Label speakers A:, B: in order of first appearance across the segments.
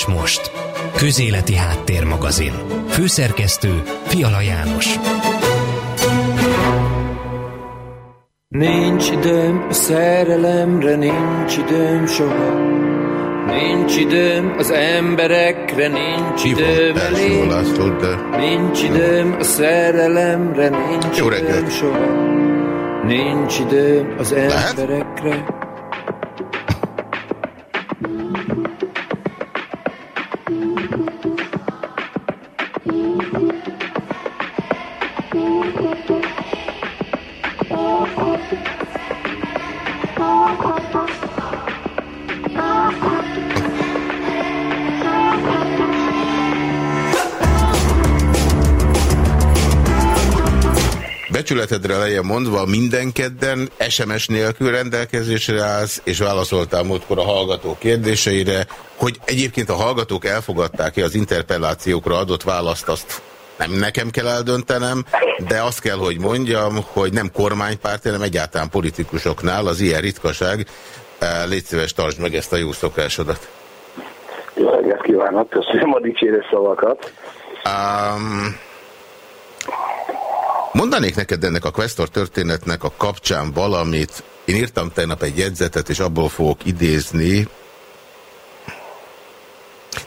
A: és most. Közéleti Háttérmagazin. Főszerkesztő Fiala János.
B: Nincs időm a szerelemre, nincs időm soha. Nincs időm az emberekre, nincs időm elég. Nincs időm a szerelemre, nincs
C: Jó
B: időm soha. Nincs időm az
C: Lehet? Becsületedre lejjebb mondva minden kedden SMS nélkül rendelkezésre állsz, és válaszoltál múltkor a hallgató kérdéseire, hogy egyébként a hallgatók elfogadták-e az interpellációkra adott választ, azt nem nekem kell eldöntenem, de azt kell, hogy mondjam, hogy nem kormánypárt, hanem egyáltalán politikusoknál az ilyen ritkaság. Eh, Légy szíves, tartsd meg ezt a jó szokásodat.
D: Jó reggelt kívánok, köszönöm a dicsérő szavakat.
C: Um, mondanék neked ennek a Questor történetnek a kapcsán valamit. Én írtam tegnap egy jegyzetet, és abból fogok idézni.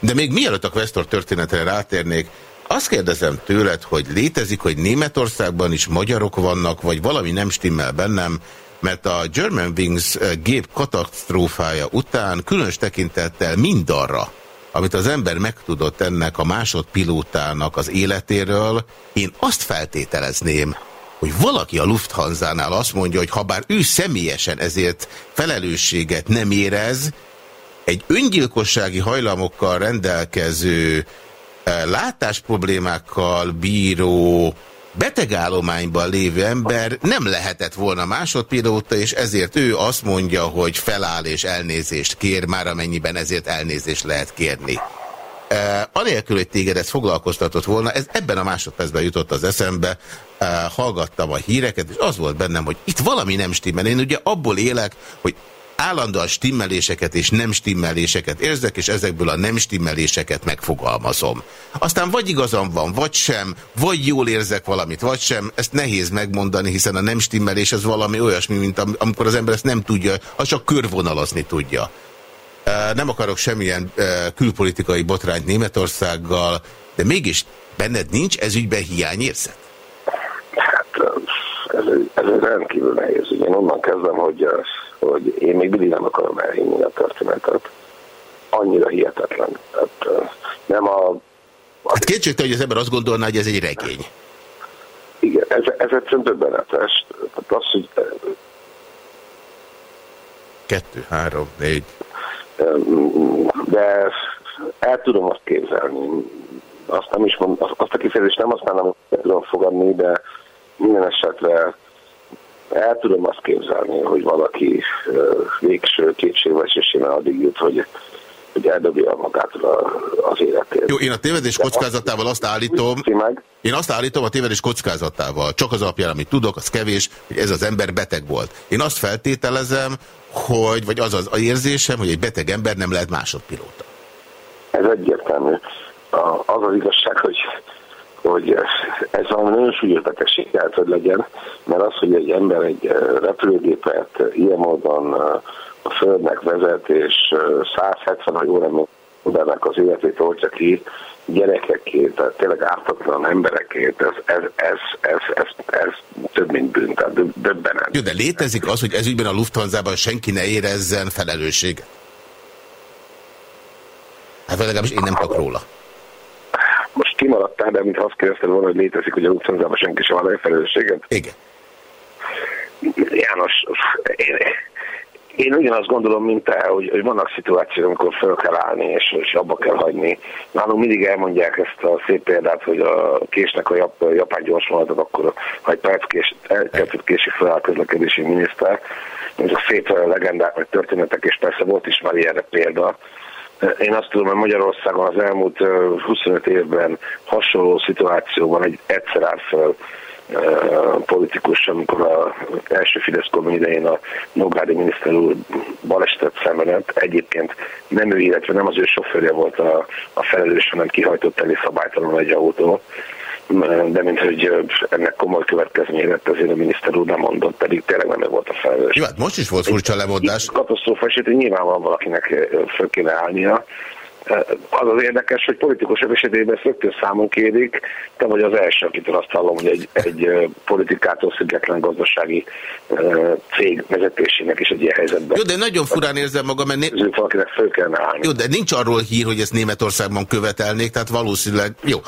C: De még mielőtt a Questor történetre rátérnék, azt kérdezem tőled, hogy létezik, hogy Németországban is magyarok vannak, vagy valami nem stimmel bennem, mert a German Wings eh, gép katasztrófája után különös tekintettel mindarra, amit az ember megtudott ennek a másodpilótának az életéről, én azt feltételezném, hogy valaki a Lufthansa-nál azt mondja, hogy ha bár ő személyesen ezért felelősséget nem érez, egy öngyilkossági hajlamokkal rendelkező, eh, látásproblémákkal bíró, betegállományban lévő ember nem lehetett volna másodpilóta, és ezért ő azt mondja, hogy feláll és elnézést kér, már amennyiben ezért elnézést lehet kérni. Uh, anélkül, hogy téged ez foglalkoztatott volna, ez ebben a másodpercben jutott az eszembe, uh, hallgattam a híreket, és az volt bennem, hogy itt valami nem stimmel. Én ugye abból élek, hogy állandóan stimmeléseket és nem stimmeléseket érzek, és ezekből a nem stimmeléseket megfogalmazom. Aztán vagy igazam van, vagy sem, vagy jól érzek valamit, vagy sem, ezt nehéz megmondani, hiszen a nem stimmelés az valami olyasmi, mint am amikor az ember ezt nem tudja, az csak körvonalazni tudja. Nem akarok semmilyen külpolitikai botrányt Németországgal, de mégis benned nincs ez ügyben hiányérzet?
D: Hát ez, ez rendkívül nehéz. Én onnan kezdem, hogy hogy én még mindig nem akarom elhinni a történetet. Annyira hihetetlen. Tehát, nem a...
C: a... Hát kétségtelen, hogy az ember azt gondolná, hogy ez egy regény.
D: Igen, ez, ez egyszerűen döbbenetes. Tehát az, hogy...
C: Kettő, három, négy.
D: De el tudom azt képzelni. Azt nem is mond, azt a kifejezést nem aztán nem tudom fogadni, de minden esetre el tudom azt képzelni, hogy valaki végső kétségbeesésében addig jut, hogy hogy eldobja magától az életét.
C: Jó, én a tévedés kockázatával azt állítom, én azt állítom a tévedés kockázatával, csak az alapján, amit tudok, az kevés, hogy ez az ember beteg volt. Én azt feltételezem, hogy, vagy az az érzésem, hogy egy beteg ember nem lehet másodpilóta.
D: Ez egyértelmű. Az az igazság, hogy hogy ez valami nagyon súlyos betegség kellett, hogy legyen, mert az, hogy egy ember egy repülőgépet ilyen módon a Földnek vezet, és 170 óra embernek az életét oltja ki, gyerekekét, tehát tényleg ártatlan emberekét, ez, ez, ez, ez, ez, ez több mint bűn, tehát döbbenet.
C: Jó, de létezik az, hogy ez ügyben a Lufthansa-ban senki ne érezzen felelősséget? Hát legalábbis én nem tudok róla
D: kimaradtál, de mintha azt kérdezted volna, hogy létezik, hogy a Lufthansa-ban senki sem van felelősséget.
C: Igen.
D: János, én, én ugyanazt gondolom, mint te, hogy, hogy vannak szituációk, amikor fel kell állni, és, és abba kell hagyni. Nálunk mindig elmondják ezt a szép példát, hogy a késnek a jap, japán gyorsvonalatot, akkor ha egy perc kés, késik feláll közlekedési miniszter. Ezek szép legendák, vagy történetek, és persze volt is már ilyenre példa. Én azt tudom, hogy Magyarországon az elmúlt 25 évben hasonló szituációban egy egyszer áll fel politikus, amikor az első Fidesz kormány idején a Nográdi miniszter úr balesetet szenvedett. Egyébként nem ő, illetve nem az ő sofőrje volt a, a felelős, hanem kihajtott elé szabálytalanul egy autó de mint hogy ennek komoly következménye lett, azért a miniszter úr nem mondott, pedig tényleg nem volt a felelős.
C: Jó, hát most is volt furcsa lemondás.
D: Katasztrófa esetén nyilvánvalóan valakinek föl kéne állnia, az az érdekes, hogy politikusok esetében ezt rögtön számon kérik, te vagy az első, akitől azt hallom, hogy egy, egy politikától független gazdasági cég vezetésének is egy ilyen helyzetben.
C: Jó, de nagyon furán érzem magam, mert...
D: Né... valakinek föl kellene állni.
C: Jó, de nincs arról hír, hogy ezt Németországban követelnék, tehát valószínűleg... Jó.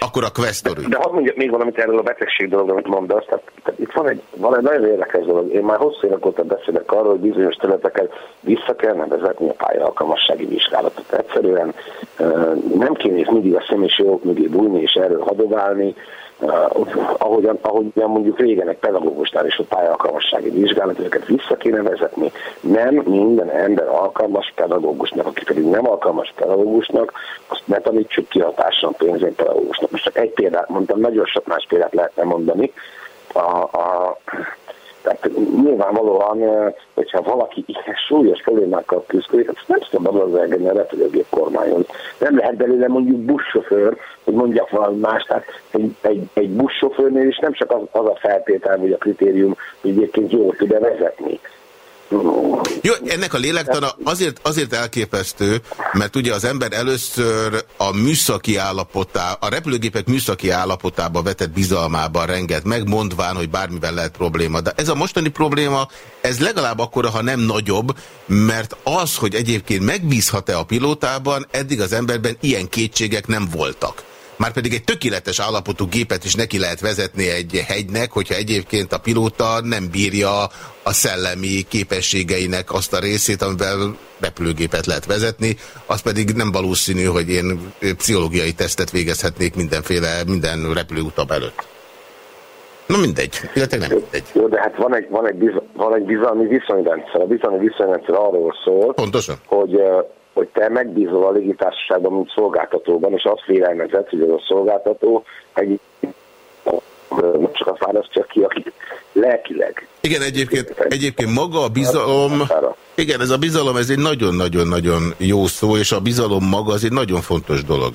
C: Akkor a questor
D: De, hadd mondjak még valamit erről a betegség dolog, amit mondasz. Tehát, tehát itt van egy, van egy nagyon érdekes dolog. Én már hosszú évek óta beszélek arról, hogy bizonyos területeken vissza kellene vezetni a pályaalkalmassági vizsgálatot. Egyszerűen nem kéne mindig a személyiség mögé bújni és erről hadoválni, ahogyan, ahogyan mondjuk régen egy pedagógusnál is a pályalkalmassági vizsgálat, őket vissza kéne vezetni. Nem minden ember alkalmas pedagógusnak, aki pedig nem alkalmas pedagógusnak, azt ne tanítsuk kihatáson pénzén pedagógusnak. Most csak egy példát mondtam, nagyon sok más példát lehetne mondani. A, a, tehát nyilvánvalóan, hogyha valaki ilyen súlyos problémákkal küzdik, azt nem szabad az elgenni a repülőgép kormányon. Nem lehet belőle mondjuk buszsofőr, hogy mondjak valami más, tehát egy, egy, egy buszsofőrnél is nem csak az, az a feltétel, vagy a kritérium, hogy egyébként jól tud-e vezetni,
C: jó, ennek a lélektana azért, azért elképesztő, mert ugye az ember először a műszaki állapotá, a repülőgépek műszaki állapotába vetett bizalmában renget meg, mondván, hogy bármivel lehet probléma. De ez a mostani probléma, ez legalább akkora, ha nem nagyobb, mert az, hogy egyébként megbízhat-e a pilótában, eddig az emberben ilyen kétségek nem voltak. Márpedig egy tökéletes állapotú gépet is neki lehet vezetni egy hegynek, hogyha egyébként a pilóta nem bírja a szellemi képességeinek azt a részét, amivel repülőgépet lehet vezetni, az pedig nem valószínű, hogy én pszichológiai tesztet végezhetnék mindenféle, minden repülőutab előtt. Na mindegy, illetve nem mindegy.
D: Jó, de hát van egy, van egy, bizal, van egy bizalmi viszonyrendszer. A bizalmi viszonyrendszer arról szól,
C: Pontosan.
D: hogy hogy te megbízol a légitársaságban, mint szolgáltatóban, és azt vélelmezed, hogy az a szolgáltató egy nem csak azt választja ki, aki lelkileg.
C: Igen, egyébként, egyébként maga a bizalom, igen, ez a bizalom, ez egy nagyon-nagyon-nagyon jó szó, és a bizalom maga az egy nagyon fontos dolog.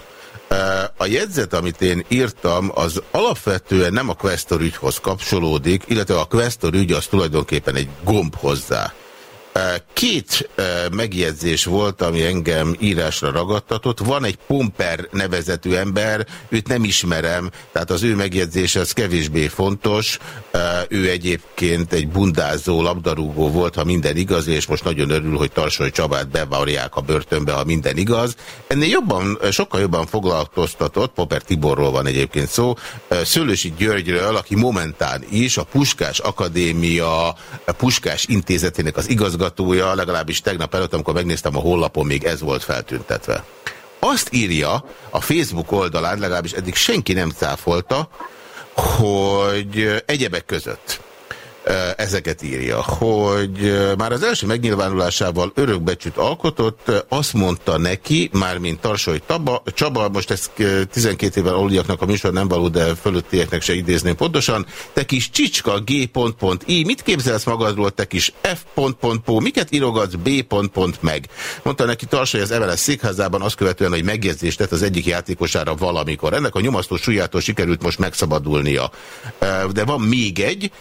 C: A jegyzet, amit én írtam, az alapvetően nem a Questor ügyhoz kapcsolódik, illetve a Questor ügy az tulajdonképpen egy gomb hozzá. Két megjegyzés volt, ami engem írásra ragadtatott. Van egy Pomper nevezetű ember, őt nem ismerem, tehát az ő megjegyzése az kevésbé fontos. Ő egyébként egy bundázó labdarúgó volt, ha minden igaz, és most nagyon örül, hogy Tarsoly Csabát bevarják a börtönbe, ha minden igaz. Ennél jobban, sokkal jobban foglalkoztatott, Popper Tiborról van egyébként szó, Szőlősi Györgyről, aki momentán is a Puskás Akadémia a Puskás Intézetének az igazgató igazgatója, legalábbis tegnap előtt, amikor megnéztem a honlapon, még ez volt feltüntetve. Azt írja a Facebook oldalán, legalábbis eddig senki nem cáfolta, hogy egyebek között ezeket írja, hogy már az első megnyilvánulásával örökbecsüt alkotott, azt mondta neki, mármint Tarsoly Taba, Csaba, most ezt 12 éven aluliaknak a műsor nem való, de fölöttieknek se idézném pontosan, te kis csicska G.I, mit képzelsz magadról, te kis F.Po, miket írogatsz B. meg? Mondta neki Tarsoly az Eveles székházában azt követően, hogy megjegyzést tett az egyik játékosára valamikor. Ennek a nyomasztó súlyától sikerült most megszabadulnia. De van még egy,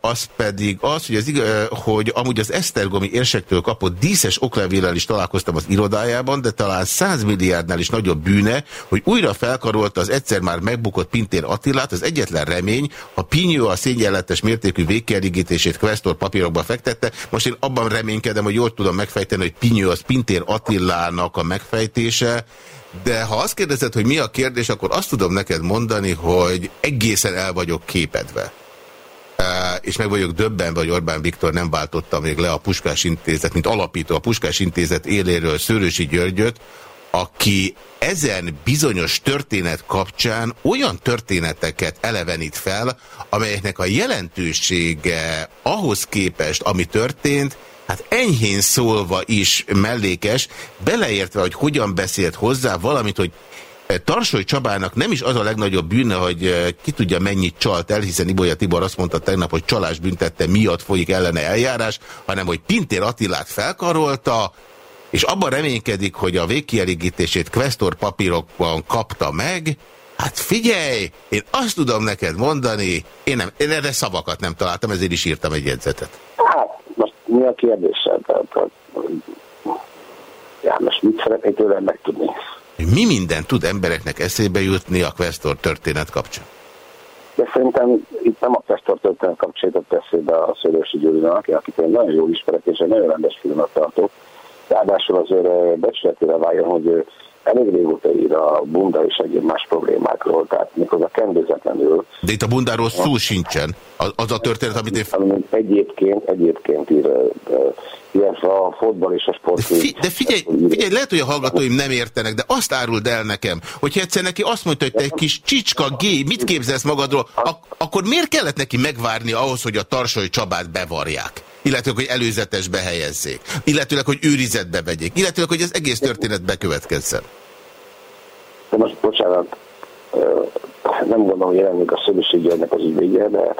C: az pedig az, hogy, az, hogy amúgy az Esztergomi érsektől kapott díszes oklevéllel is találkoztam az irodájában, de talán 100 milliárdnál is nagyobb bűne, hogy újra felkarolta az egyszer már megbukott Pintér Attilát, az egyetlen remény, ha Pinyó a szényjelletes mértékű végkielégítését Questor papírokba fektette, most én abban reménykedem, hogy jól tudom megfejteni, hogy Pinyó az Pintér Attilának a megfejtése, de ha azt kérdezed, hogy mi a kérdés, akkor azt tudom neked mondani, hogy egészen el vagyok képedve és meg vagyok döbbenve, hogy Orbán Viktor nem váltotta még le a Puskás Intézet, mint alapító. A Puskás Intézet éléről Szőrösi Györgyöt, aki ezen bizonyos történet kapcsán olyan történeteket elevenít fel, amelyeknek a jelentősége ahhoz képest, ami történt, hát enyhén szólva is mellékes, beleértve, hogy hogyan beszélt hozzá, valamit, hogy Tarsoly Csabának nem is az a legnagyobb bűne, hogy ki tudja mennyit csalt el, hiszen Ibolya Tibor azt mondta tegnap, hogy csalás büntette miatt folyik ellene eljárás, hanem hogy Pintér Attilát felkarolta, és abban reménykedik, hogy a végkielégítését Questor papírokban kapta meg, Hát figyelj, én azt tudom neked mondani, én, nem, én erre szavakat nem találtam, ezért is írtam egy jegyzetet.
D: Hát, most mi a kérdésed? János, mit szeretnék tőlem megtudni?
C: Mi minden tud embereknek eszébe jutni a Questor történet kapcsán?
D: De szerintem itt nem a Questor történet kapcsán jutott eszébe a Szörősi Gyurinak, akit én nagyon jól ismerek, és egy nagyon rendes filmet tartok. Ráadásul azért becsületére váljon, hogy elég régóta ír a bunda és egyéb más problémákról, tehát a kendőzetlenül.
C: De itt a bundáról szó sincsen. Az, az a történet, amit én...
D: Egyébként, egyébként ír, illetve a fotball és a sport.
C: De, fi, de figyelj, figyelj, lehet, hogy a hallgatóim nem értenek, de azt áruld el nekem, hogyha egyszer neki azt mondta, hogy te egy kis csicska gé, mit képzelsz magadról, ak akkor miért kellett neki megvárni ahhoz, hogy a Tarsai Csabát bevarják? Illetve hogy előzetesbe helyezzék, illetőleg, hogy őrizetbe vegyék, illetőleg, hogy az egész történet bekövetkezzen.
D: De most bocsánat, nem gondolom, hogy jelenik a szövetségi ennek az ügyvédje, de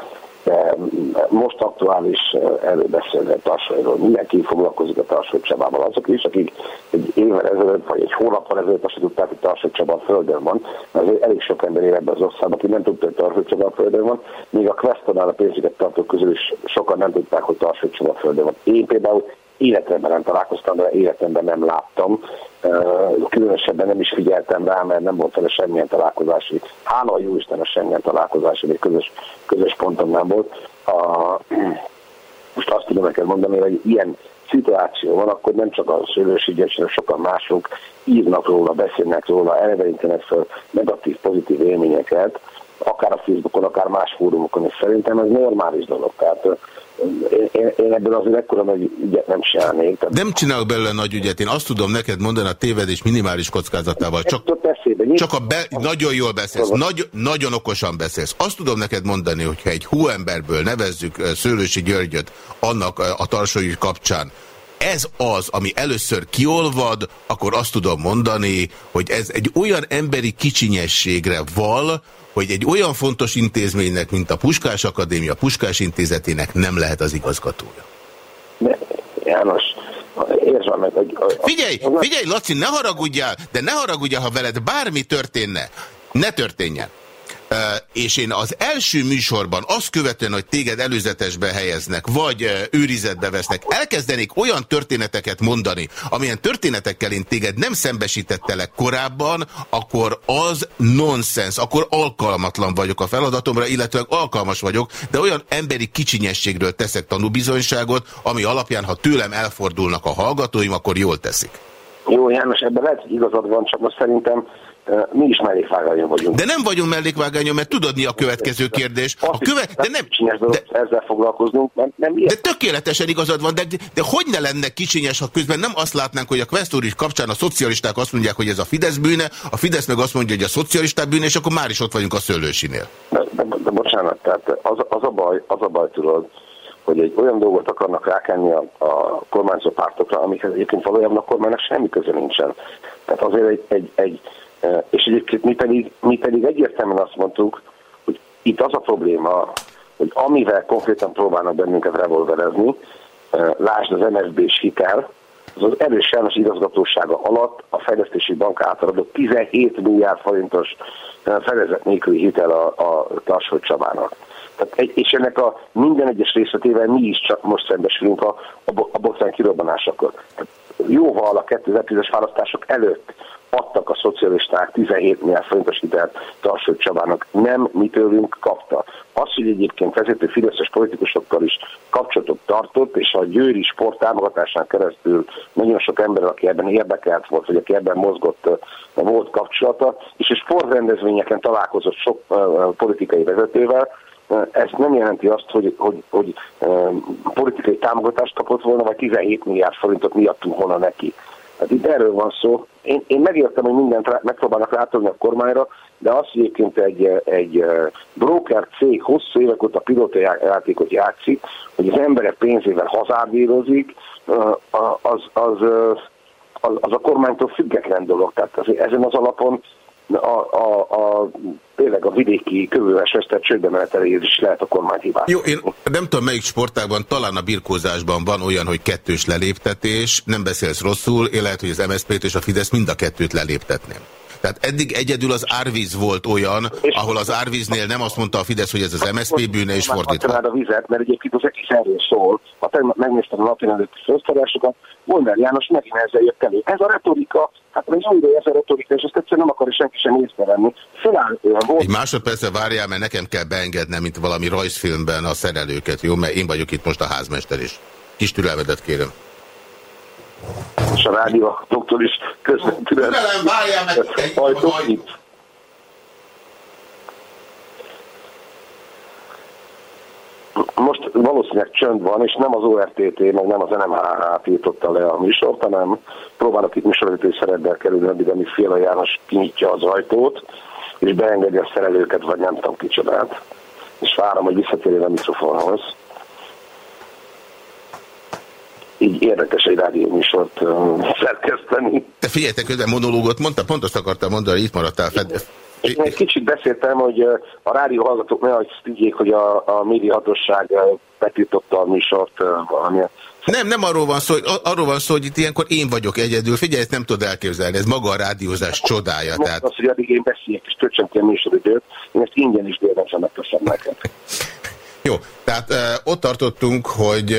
D: most aktuális előbeszélni a Tarsajról. Mindenki foglalkozik a Tarsai Csabával. Azok is, akik egy évvel ezelőtt, vagy egy hónappal ezelőtt azt tudták, hogy Tarsai Csaba a Földön van, azért elég sok ember él ebben az országban, aki nem tudta, hogy Tarsai Csaba a Földön van, míg a Questonál a pénzüket tartók közül is sokan nem tudták, hogy Tarsai Csaba a Földön van. Én például életemben nem találkoztam, de életemben nem láttam. Különösebben nem is figyeltem rá, mert nem volt vele semmilyen találkozási. Hála a jó Isten, a semmilyen találkozási, egy közös, közös pontom nem volt. A, most azt tudom neked mondani, hogy ilyen szituáció van, akkor nem csak a György, hanem sokan mások írnak róla, beszélnek róla, elevenítenek fel negatív, pozitív élményeket, akár a Facebookon, akár más fórumokon, és szerintem ez normális dolog. Tehát én, én ebből azért ekkora nagy ügyet nem csinálnék. Tehát...
C: Nem csinálok belőle nagy ügyet, én azt tudom neked mondani a tévedés minimális kockázatával. Csak, eszébe, csak a be, nagyon jól beszélsz, nagy, nagyon okosan beszélsz. Azt tudom neked mondani, hogyha egy hóemberből nevezzük Szőlősi Györgyöt annak a tarsói kapcsán, ez az, ami először kiolvad, akkor azt tudom mondani, hogy ez egy olyan emberi kicsinyességre val, hogy egy olyan fontos intézménynek, mint a Puskás Akadémia Puskás Intézetének nem lehet az igazgatója.
D: De, János, érzem meg, hogy...
C: Figyelj, figyelj, Laci, ne haragudjál, de ne haragudjál, ha veled bármi történne. Ne történjen és én az első műsorban azt követően, hogy téged előzetesbe helyeznek, vagy őrizetbe vesznek, elkezdenék olyan történeteket mondani, amilyen történetekkel én téged nem szembesítettelek korábban, akkor az nonsens, akkor alkalmatlan vagyok a feladatomra, illetve alkalmas vagyok, de olyan emberi kicsinyességről teszek tanúbizonyságot, ami alapján, ha tőlem elfordulnak a hallgatóim, akkor jól teszik.
D: Jó, János, ebben lehet, igazad van, csak most szerintem mi is mellékvágányon vagyunk.
C: De nem vagyunk mellékvágányon, mert tudod mi a következő kérdés. A köve... De nem...
D: De... Ezzel foglalkoznunk, mert nem
C: De tökéletesen igazad van, de, de hogy ne lenne kicsinyes, ha közben nem azt látnánk, hogy a Questori kapcsán a szocialisták azt mondják, hogy ez a Fidesz bűne, a Fidesz meg azt mondja, hogy a szocialisták bűne, és akkor már is ott vagyunk a szőlősinél.
D: De, de, de bocsánat, tehát az, az, a baj, az a baj, tudod, hogy egy olyan dolgot akarnak rákenni a, a kormányzó pártokra, amikhez egyébként valójában a kormánynak semmi köze nincsen. Tehát azért egy, egy, egy és egyébként mi pedig, mi pedig egyértelműen azt mondtuk, hogy itt az a probléma, hogy amivel konkrétan próbálnak bennünket revolverezni, lásd az MSB-s hitel, az az erős János igazgatósága alatt a fejlesztési bank által adott 17 milliárd forintos fedezet nélküli hitel a, a Tarsholt Csabának. Tehát, és ennek a minden egyes részletével mi is csak most szembesülünk a, a, a botrán kirobbanásakor. Jóval a 2010-es választások előtt adtak a szocialisták 17 milliárd forintos hitelt Tarsó Csabának, nem mi tőlünk kapta. Az, hogy egyébként vezető fideszes politikusokkal is kapcsolatot tartott, és a győri sport támogatásán keresztül nagyon sok ember, aki ebben érdekelt volt, vagy aki ebben mozgott, volt kapcsolata, és a sportrendezvényeken találkozott sok politikai vezetővel, ez nem jelenti azt, hogy, hogy, hogy politikai támogatást kapott volna, vagy 17 milliárd forintot miattunk volna neki. Hát itt erről van szó. Én, én megértem, hogy mindent megpróbálnak rátolni a kormányra, de az, egyébként egy, egy broker cég hosszú évek óta pilóta játékot játszik, hogy az emberek pénzével hazárdírozik, az, az, az, az a kormánytól független dolog. Tehát az, ezen az alapon a, a, a tényleg a vidéki kövőves vesztett csődbe is lehet a kormány hibát.
C: Jó, én nem tudom melyik sportágban, talán a birkózásban van olyan, hogy kettős leléptetés, nem beszélsz rosszul, én lehet, hogy az MSZP-t és a Fidesz mind a kettőt leléptetném. Tehát eddig egyedül az árvíz volt olyan, ahol az árvíznél nem azt mondta a Fidesz, hogy ez az MSZP bűne, és fordítva.
D: a vizet, mert egyébként az egész erről szól. Ha tegnap megnéztem a napjelentőti főztarásokat, Volner János megint ezzel jött elő. Ez a retorika, hát jó ideje ez a retorika, és ezt egyszerűen nem akar senki sem észrevenni. Föláll,
C: volt. Egy másodpercre várjál, mert nekem kell beengednem, mint valami rajzfilmben a szerelőket, jó? Mert én vagyok itt most a házmester is. Kis türelmedet kérem
D: és a rádió doktor is közvetlenül.
C: Várjál meg!
D: Most valószínűleg csönd van, és nem az ORTT, meg nem az NMHH tiltotta le a műsort, hanem próbálok itt műsorvezető szerepben kerülni, addig, amíg Féla János kinyitja az ajtót, és beengedi a szerelőket, vagy nem tudom kicsodát, és várom, hogy visszatérjen a mikrofonhoz így érdekes egy rádióműsort szerkeszteni.
C: Te figyelj, te közben monológot mondta, pont azt akartam mondani, itt maradtál fed...
D: Én egy kicsit beszéltem, hogy a rádió hallgatók ne azt higgyék, hogy a, a médiahatóság betiltotta a műsort valamilyen.
C: Nem, nem arról van szó, hogy, arról van szó, hogy itt ilyenkor én vagyok egyedül. Figyelj, ezt nem tudod elképzelni, ez maga a rádiózás csodája.
D: Nem tehát... az, hogy addig én beszéljek, és töltsem ki a műsoridőt, én ezt ingyen is bérlensem megköszönöm neked.
C: Jó, tehát uh, ott tartottunk, hogy uh,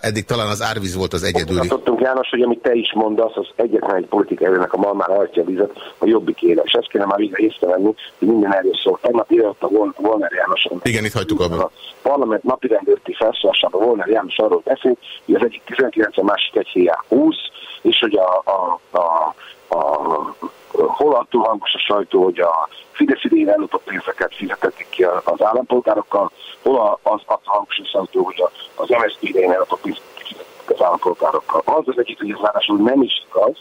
C: Eddig talán az árvíz volt az egyedüli.
D: Tudtunk János, hogy amit te is mondasz, az egyetlen egy politikai erőnek a malmára hajtja a vizet, a jobbik éle. És ezt kéne már végre észrevenni, hogy minden erről szól. Tegnap írott a Volner János.
C: Igen, itt hagytuk abban. A
D: parlament napi rendőrti felszólásában Volner János arról beszélt, hogy az egyik 19, a másik egy hiá 20, és hogy a, a, a, a hol attól hangos a sajtó, hogy a Fidesz idején ellopott pénzeket fizetették ki az állampolgárokkal, hol az attól hangos a sajtó, hogy az MSZP idején ellopott pénzeket fizetették az állampolgárokkal. Az az egyik, hogy ez ráadásul nem is igaz,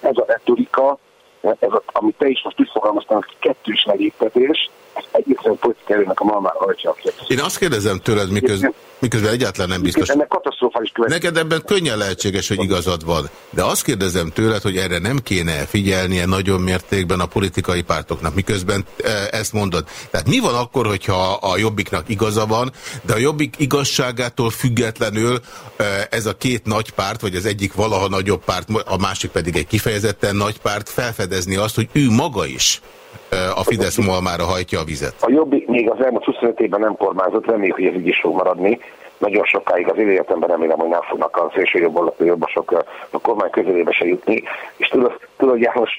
D: ez a retorika, ez a, amit te is most úgy kettős megéptetés, egyébként politikai a malmára hajtja
C: Én azt kérdezem tőled, miközben, miközben egyáltalán nem biztos.
D: Ennek katasztrofális
C: következő. Neked ebben könnyen lehetséges, hogy igazad van. De azt kérdezem tőled, hogy erre nem kéne figyelnie nagyon mértékben a politikai pártoknak, miközben e, ezt mondod. Tehát mi van akkor, hogyha a jobbiknak igaza van, de a jobbik igazságától függetlenül e, ez a két nagy párt, vagy az egyik valaha nagyobb párt, a másik pedig egy kifejezetten nagy párt felfedezni azt, hogy ő maga is a Fidesz malmára hajtja a vizet?
D: A jobbik még az elmúlt 25 évben nem kormányzott, reméljük, hogy ez így is fog maradni. Nagyon sokáig az életemben remélem, hogy nem fognak a szélső jobbasok a kormány közelébe se jutni. És tudod, tudod János,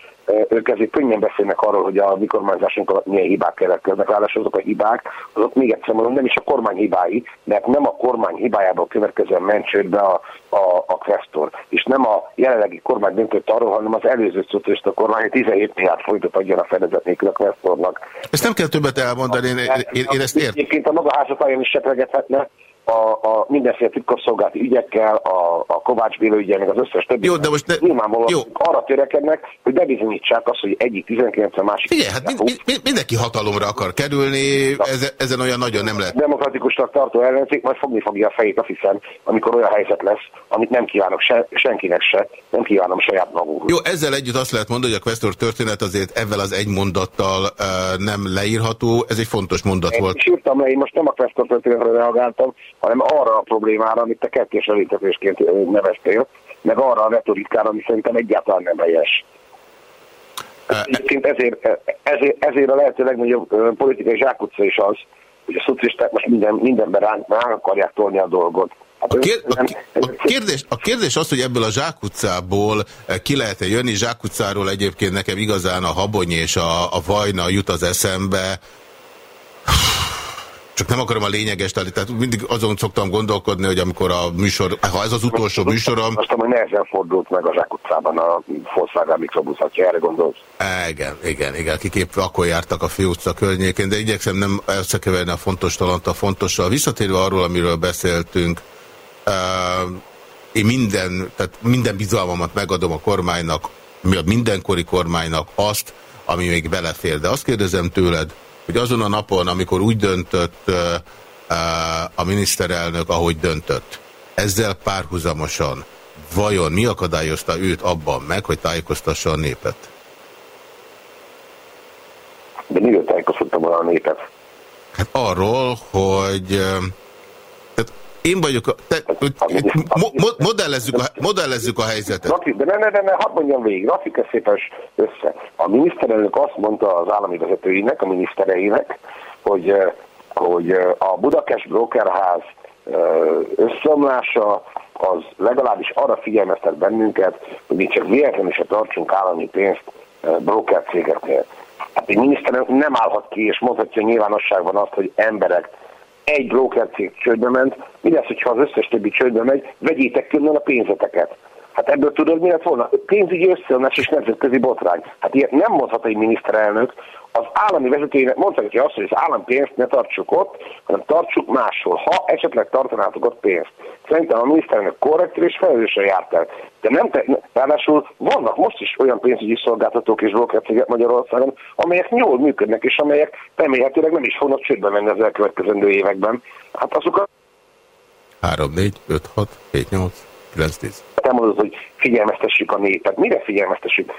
D: ők ezért könnyen beszélnek arról, hogy a mi kormányzásunk alatt milyen hibák keletkeznek. Ráadásul azok a hibák, azok még egyszer mondom, nem is a kormány hibái, mert nem a kormány hibájából következően ment be a, a, a kvesztor. És nem a jelenlegi kormány döntött arról, hanem az előző szocialista kormány 17 milliárd folytot adjon a fedezet nélkül a kvesztornak.
C: Ezt nem kell többet elmondani, én, én, én ezt értem.
D: Egyébként a maga házatájon is seplegethetne, a, a mindenféle titkosszolgálati ügyekkel, a, a Kovács Béla ügyel, meg az összes többi.
C: Jó, de most ne...
D: Nyilvánvalóan jó. arra törekednek, hogy bebizonyítsák azt, hogy egyik 19 a másik.
C: Figyelj, hát mind, mind, mindenki hatalomra akar kerülni, ez, ezen olyan nagyon nem lehet.
D: Demokratikusnak tartó ellenzék majd fogni fogja a fejét, azt hiszem, amikor olyan helyzet lesz, amit nem kívánok se, senkinek se, nem kívánom saját magunknak.
C: Jó, ezzel együtt azt lehet mondani, hogy a Questor történet azért ezzel az egy mondattal uh, nem leírható, ez egy fontos mondat
D: én
C: volt.
D: Én írtam le, én most nem a Questor történetre reagáltam, hanem arra a problémára, amit te kettős elítetésként neveztél, meg arra a retorikára, ami szerintem egyáltalán nem helyes. Egyébként ezért, ezért, ezért a lehető legnagyobb politikai zsákutca is az, hogy a szocialisták most minden, mindenben ránk, ránk akarják tolni a dolgot.
C: Hát a, kér, a, a, kérdés, a kérdés az, hogy ebből a zsákutcából ki lehet-e jönni. Zsákutcáról egyébként nekem igazán a habony és a, a vajna jut az eszembe. Csak nem akarom a lényeges tehát mindig azon szoktam gondolkodni, hogy amikor a műsor, ha ez az utolsó műsorom...
D: Azt hogy nehezen fordult meg a Zsák utcában a Volkswagen mikrobusz, ha erre gondolsz.
C: Igen, igen, igen, kikép akkor jártak a utca környékén, de igyekszem nem összekeverni a fontos talant a fontossal. Visszatérve arról, amiről beszéltünk, uh, én minden, tehát minden bizalmamat megadom a kormánynak, a mindenkori kormánynak azt, ami még belefér. De azt kérdezem tőled, hogy azon a napon, amikor úgy döntött a miniszterelnök, ahogy döntött, ezzel párhuzamosan vajon mi akadályozta őt abban meg, hogy tájékoztassa a népet?
D: De miről tájékoztattam volna a népet?
C: Hát arról, hogy én vagyok, te, mo, mo, modellezzük, a, modellezzük a helyzetet.
D: De ne, ne, ne, ne, hadd mondjam végig, rakjuk szépen össze. A miniszterelnök azt mondta az állami vezetőinek, a minisztereinek, hogy, hogy a Budakest Brokerház összeomlása az legalábbis arra figyelmeztet bennünket, hogy mi csak véletlenül se tartsunk állami pénzt broker cégeknél. Hát egy miniszterelnök nem állhat ki és mondhatja nyilvánosságban azt, hogy emberek egy broker cég csődbe ment, mi lesz, hogyha az összes többi csődbe megy, vegyétek külön a pénzeteket. Hát ebből tudod, mi lett volna? Pénzügyi összeomlás és nemzetközi botrány. Hát ilyet nem mondhat egy miniszterelnök, az állami vezetőjének mondták azt, hogy az állam pénzt ne tartsuk ott, hanem tartsuk máshol, ha esetleg tartanátok ott pénzt. Szerintem a miniszterelnök korrekt és felelősen járt el. De nem te, ráadásul vannak most is olyan pénzügyi szolgáltatók és brokercégek Magyarországon, amelyek jól működnek, és amelyek remélhetőleg nem is fognak csődbe menni az elkövetkezendő években. Hát azokat
C: 3, 4, 5, 6, 7, 8, 9, 10.
D: Te mondod, hogy figyelmeztessük a népet. Mire figyelmeztessük?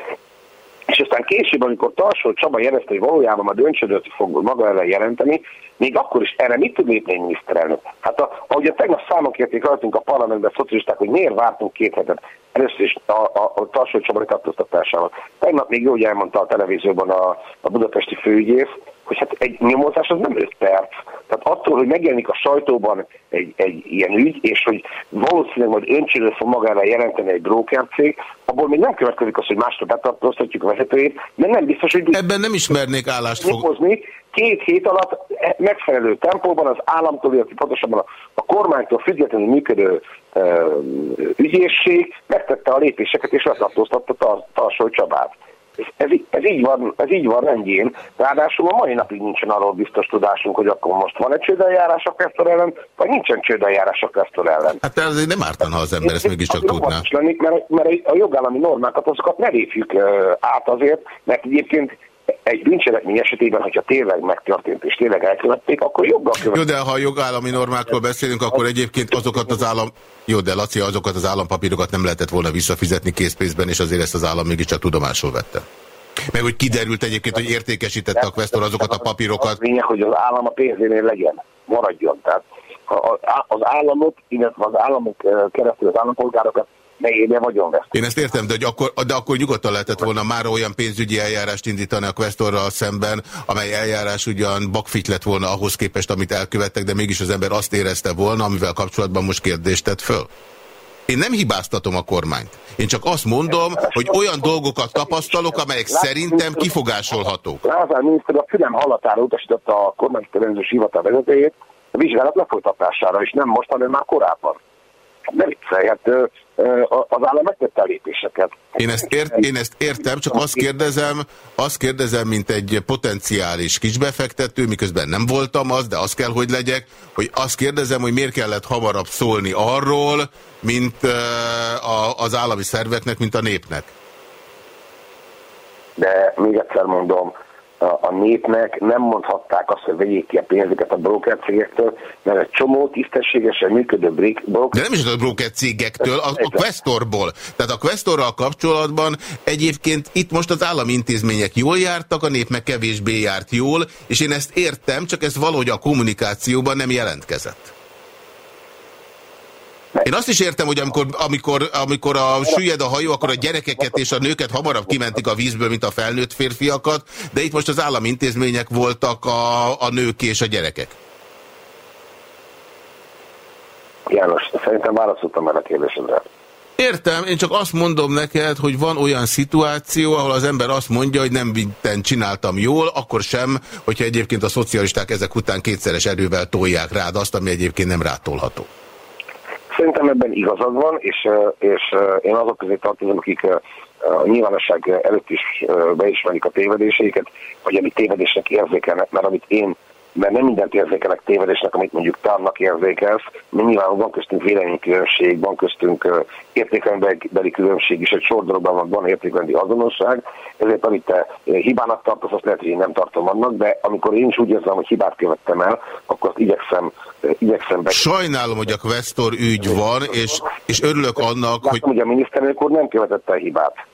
D: És aztán később, amikor Tarsó Csaba jelezte, hogy valójában a döntsödöt fog maga ellen jelenteni, még akkor is erre mit tud lépni egy miniszterelnök? Hát a, ahogy a tegnap számok érték rajtunk a parlamentben a szocialisták, hogy miért vártunk két hetet, először is a, a, a Tarsó Csaba tartóztatásával. Tegnap még jó, hogy elmondta a televízióban a, a budapesti főügyész, hogy hát egy nyomozás az nem 5 perc. Tehát attól, hogy megjelenik a sajtóban egy, egy ilyen ügy, és hogy valószínűleg majd öncsélő fog magára jelenteni egy cég, abból még nem következik az, hogy másra betartóztatjuk a vezetőjét, mert nem biztos, hogy...
C: Ebben nem ismernék állást fog...
D: Két hét alatt megfelelő tempóban az államtól, illetve pontosabban a, kormánytól függetlenül működő e, ügyészség megtette a lépéseket és letartóztatta Tarsó Csabát. Ez, ez, így van, ez így van rendjén. Ráadásul a mai napig nincsen arról biztos tudásunk, hogy akkor most van egy csődeljárás a Questor ellen, vagy nincsen csődeljárás a Questor ellen.
C: Hát azért nem ártana, ha az ember ezt mégiscsak tudná.
D: Lenni, mert, mert a jogállami normákat azokat ne lépjük át azért, mert egyébként egy bűncselekmény esetében, hogyha tényleg megtörtént és tényleg elkövették, akkor joggal
C: követik. Jó, de ha a jogállami normákról beszélünk, akkor egyébként azokat az állam... Jó, de Laci, azokat az állampapírokat nem lehetett volna visszafizetni készpénzben, és azért ezt az állam mégiscsak tudomásul vette. Meg hogy kiderült egyébként, hogy értékesítette a Questor azokat a papírokat. Az
D: lényeg, hogy az állam a pénzénél legyen, maradjon. Tehát az államot, illetve az államok keresztül az állampolgárokat melyében vagyonvesztés.
C: Én ezt értem, de, hogy akkor, de akkor nyugodtan lehetett volna már olyan pénzügyi eljárást indítani a Questorral szemben, amely eljárás ugyan bakfit lett volna ahhoz képest, amit elkövettek, de mégis az ember azt érezte volna, amivel kapcsolatban most kérdést tett föl. Én nem hibáztatom a kormányt. Én csak azt mondom, hogy olyan dolgokat tapasztalok, amelyek szerintem kifogásolhatók.
D: Lázár miniszter a fülem hallatára utasította a kormánytervezős hivatal vezetőjét a vizsgálat lefolytatására, és nem most, hanem már korábban. Nem viccelj, hát az állam megtette a lépéseket.
C: Én ezt, ért, én ezt értem, csak azt kérdezem, azt kérdezem, mint egy potenciális kisbefektető, miközben nem voltam az, de az kell, hogy legyek, hogy azt kérdezem, hogy miért kellett hamarabb szólni arról, mint az állami szerveknek, mint a népnek.
D: De még egyszer mondom, a népnek nem mondhatták azt, hogy vegyék ki a pénzeket a broker cégektől, mert egy csomó tisztességesen működő broker...
C: De nem is a broker cégektől, a, a Questorból. Tehát a Questorral kapcsolatban egyébként itt most az állami intézmények jól jártak, a nép meg kevésbé járt jól, és én ezt értem, csak ez valahogy a kommunikációban nem jelentkezett. Én azt is értem, hogy amikor, amikor, amikor a süllyed a hajó, akkor a gyerekeket és a nőket hamarabb kimentik a vízből, mint a felnőtt férfiakat, de itt most az állami intézmények voltak a, a nők és a gyerekek.
D: János, szerintem válaszoltam el a kérdésedre.
C: Értem, én csak azt mondom neked, hogy van olyan szituáció, ahol az ember azt mondja, hogy nem minden csináltam jól, akkor sem, hogyha egyébként a szocialisták ezek után kétszeres erővel tolják rád azt, ami egyébként nem rátolható.
D: Szerintem ebben igazad van, és, és én azok közé tartozom, akik a nyilvánosság előtt is beismerik a tévedéseiket, vagy amit tévedésnek érzékelnek, mert amit én mert nem mindent érzékelek tévedésnek, amit mondjuk te annak érzékelsz, mert nyilván van köztünk véleménykülönbség, van köztünk értékrendbeli különbség is, egy sor dologban van, van értékrendi azonosság, ezért amit te hibának tartasz, azt lehet, hogy én nem tartom annak, de amikor én is úgy érzem, hogy hibát követtem el, akkor azt igyekszem, igyekszem be.
C: Sajnálom, hogy a Questor ügy van, és, és örülök annak,
D: Látom, hogy... hogy a miniszterelnök úr nem követette a hibát.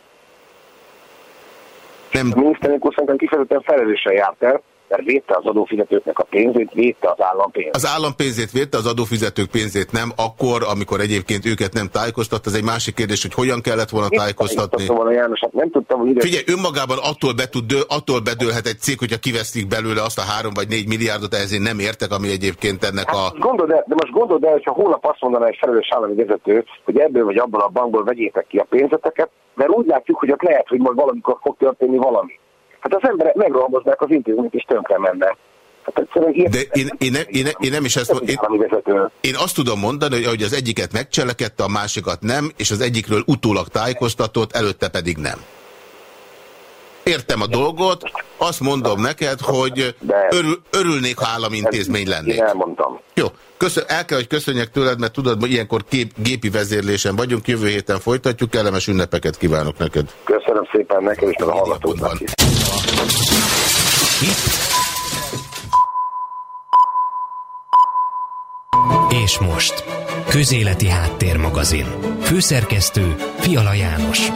D: Nem. A miniszterelnök szerintem kifejezetten felelősen járt el, mert védte az adófizetőknek a pénzét, védte az állampénzét.
C: Az állampénzét védte, az adófizetők pénzét nem, akkor, amikor egyébként őket nem tájékoztat, az egy másik kérdés, hogy hogyan kellett volna Én tájékoztatni.
D: Volna, János, hát nem tudtam, hogy ide...
C: Figyelj, önmagában attól, betud, dő, attól bedőlhet egy cég, hogyha kivesztik belőle azt a három vagy négy milliárdot, ehhez én nem értek, ami egyébként ennek hát, a...
D: Gondold el, de most gondold el, hogyha holnap azt mondaná egy felelős állami vezető, hogy ebből vagy abból a bankból vegyétek ki a pénzeteket, mert úgy látjuk, hogy ott lehet, hogy majd valamikor fog történni valami. Hát az emberek megrohamoznák az intézményt, és tönkre menne.
C: Hát De én, én, nem, én, én nem is ezt. Én, én azt tudom mondani, hogy az egyiket megcselekedte, a másikat nem, és az egyikről utólag tájékoztatott, előtte pedig nem. Értem a dolgot, azt mondom neked, hogy örül, örülnék, ha államintézmény lennék.
D: Én elmondtam.
C: Jó, Köszön, el kell, hogy köszönjek tőled, mert tudod, hogy ilyenkor kép, gépi vezérlésen vagyunk, jövő héten folytatjuk, kellemes ünnepeket kívánok neked.
D: Köszönöm szépen neked és a hallgatóknak.
A: És most, Közéleti Háttérmagazin. Főszerkesztő Fiala János.